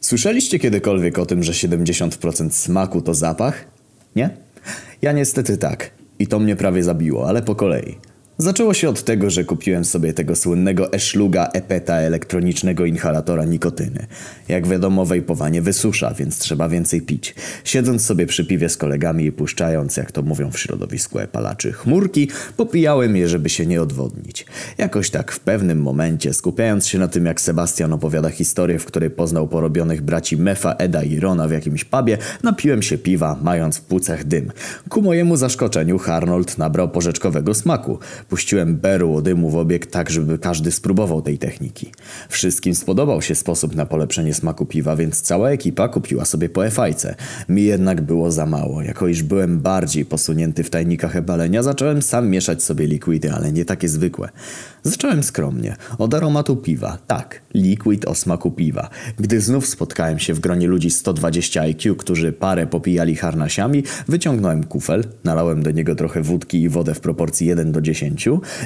Słyszeliście kiedykolwiek o tym, że 70% smaku to zapach? Nie? Ja niestety tak. I to mnie prawie zabiło, ale po kolei. Zaczęło się od tego, że kupiłem sobie tego słynnego eszluga epeta elektronicznego inhalatora nikotyny. Jak wiadomo, wejpowanie wysusza, więc trzeba więcej pić. Siedząc sobie przy piwie z kolegami i puszczając, jak to mówią w środowisku epalaczy, chmurki, popijałem je, żeby się nie odwodnić. Jakoś tak w pewnym momencie, skupiając się na tym, jak Sebastian opowiada historię, w której poznał porobionych braci Mefa, Eda i Rona w jakimś pubie, napiłem się piwa, mając w płucach dym. Ku mojemu zaskoczeniu Harnold nabrał porzeczkowego smaku. Puściłem berło dymu w obieg tak, żeby każdy spróbował tej techniki. Wszystkim spodobał się sposób na polepszenie smaku piwa, więc cała ekipa kupiła sobie po efajce. Mi jednak było za mało. Jako iż byłem bardziej posunięty w tajnikach ebalenia, zacząłem sam mieszać sobie likwidy, ale nie takie zwykłe. Zacząłem skromnie, od aromatu piwa. Tak, liquid o smaku piwa. Gdy znów spotkałem się w gronie ludzi 120 IQ, którzy parę popijali harnasiami, wyciągnąłem kufel, nalałem do niego trochę wódki i wodę w proporcji 1 do 10.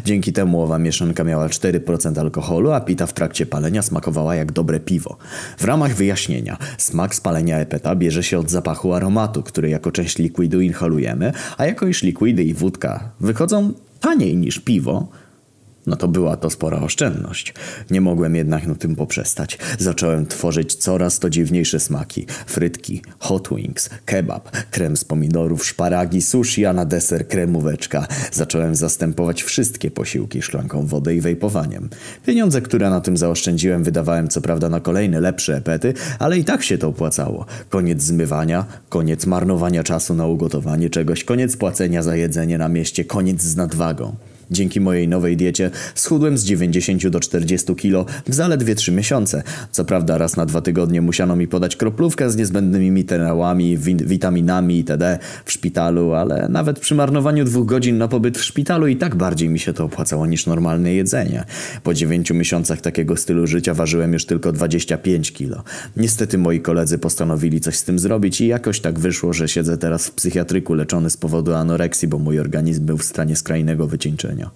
Dzięki temu owa mieszanka miała 4% alkoholu, a pita w trakcie palenia smakowała jak dobre piwo. W ramach wyjaśnienia, smak spalenia epeta bierze się od zapachu aromatu, który jako część likwidu inhalujemy, a jako iż likwidy i wódka wychodzą taniej niż piwo, no to była to spora oszczędność. Nie mogłem jednak na tym poprzestać. Zacząłem tworzyć coraz to dziwniejsze smaki. Frytki, hot wings, kebab, krem z pomidorów, szparagi, sushi, a na deser kremóweczka. Zacząłem zastępować wszystkie posiłki szklanką wody i wejpowaniem. Pieniądze, które na tym zaoszczędziłem, wydawałem co prawda na kolejne lepsze epety, ale i tak się to opłacało. Koniec zmywania, koniec marnowania czasu na ugotowanie czegoś, koniec płacenia za jedzenie na mieście, koniec z nadwagą. Dzięki mojej nowej diecie schudłem z 90 do 40 kg w zaledwie 3 miesiące. Co prawda raz na dwa tygodnie musiano mi podać kroplówkę z niezbędnymi minerałami, witaminami itd. w szpitalu, ale nawet przy marnowaniu dwóch godzin na pobyt w szpitalu i tak bardziej mi się to opłacało niż normalne jedzenie. Po 9 miesiącach takiego stylu życia ważyłem już tylko 25 kg. Niestety moi koledzy postanowili coś z tym zrobić i jakoś tak wyszło, że siedzę teraz w psychiatryku leczony z powodu anoreksji, bo mój organizm był w stanie skrajnego wycieńczenia. año.